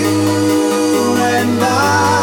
you and I.